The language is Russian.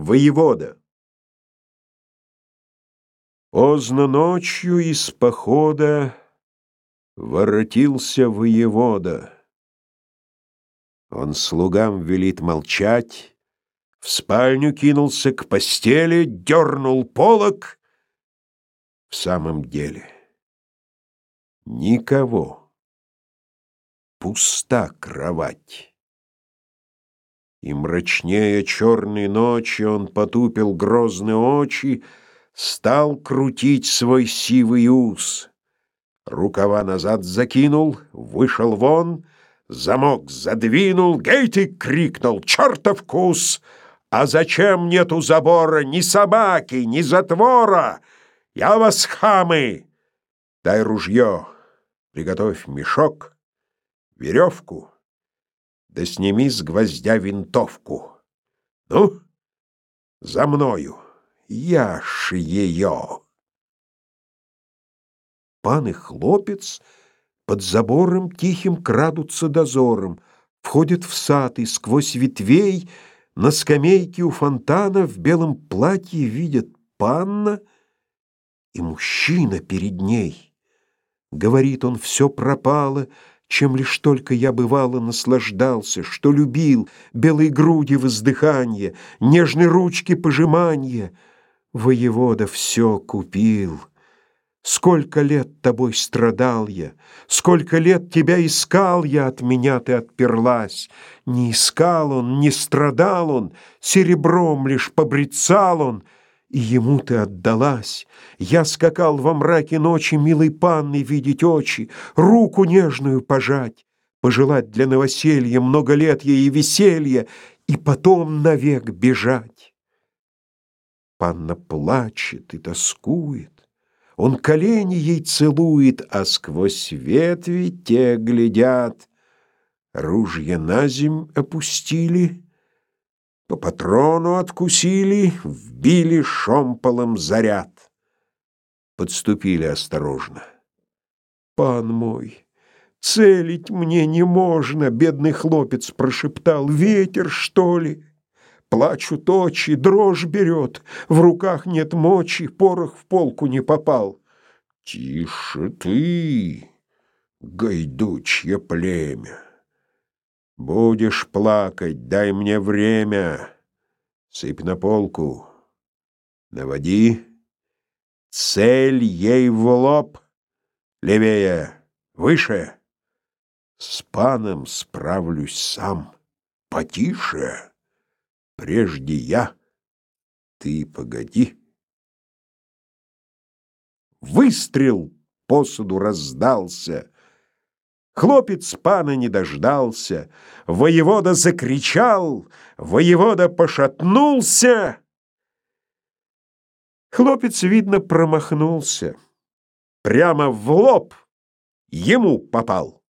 Воевода. Поздно ночью из похода воротился воевода. Он слугам велит молчать, в спальню кинулся к постели, дернул полог. В самом деле никого. Пуста кровать. И мрачнее черной ночи он потупил грозные очи, Стал крутить свой сивый ус. Рукава назад закинул, вышел вон, Замок задвинул, Гейти крикнул «Чертов вкус! А зачем нету забора ни собаки, ни затвора? Я вас, хамы! Дай ружье, приготовь мешок, веревку, да сними с гвоздя винтовку. Ну, за мною, я ж ее. Пан и хлопец под забором тихим крадутся дозором, входят в сад и сквозь ветвей на скамейке у фонтана в белом платье видят панна и мужчина перед ней. Говорит он, все пропало, чем лишь только я бывало наслаждался, что любил белой груди воздыхание, нежной ручки пожимание. Воевода все купил. Сколько лет тобой страдал я, сколько лет тебя искал я, от меня ты отперлась. Не искал он, не страдал он, серебром лишь побрицал он — и ему ты отдалась. Я скакал во мраке ночи милой панной видеть очи, руку нежную пожать, пожелать для новоселья много лет ей веселья и потом навек бежать. Панна плачет и тоскует, он колени ей целует, а сквозь ветви те глядят. Ружья на земь опустили — по патрону откусили, вбили шомполом заряд. Подступили осторожно. «Пан мой, целить мне не можно!» — бедный хлопец прошептал. «Ветер, что ли?» Плачут очи, дрожь берет, в руках нет мочи, порох в полку не попал. Тише ты, гайдучье племя! Будешь плакать, дай мне время. Сыпь на полку. Наводи. Цель ей в лоб. Левее, выше. С паном справлюсь сам. Потише. Прежде я. Ты погоди. Выстрел посуду раздался. Хлопец пана не дождался, воевода закричал, воевода пошатнулся. Хлопец, видно, промахнулся. Прямо в лоб ему попал.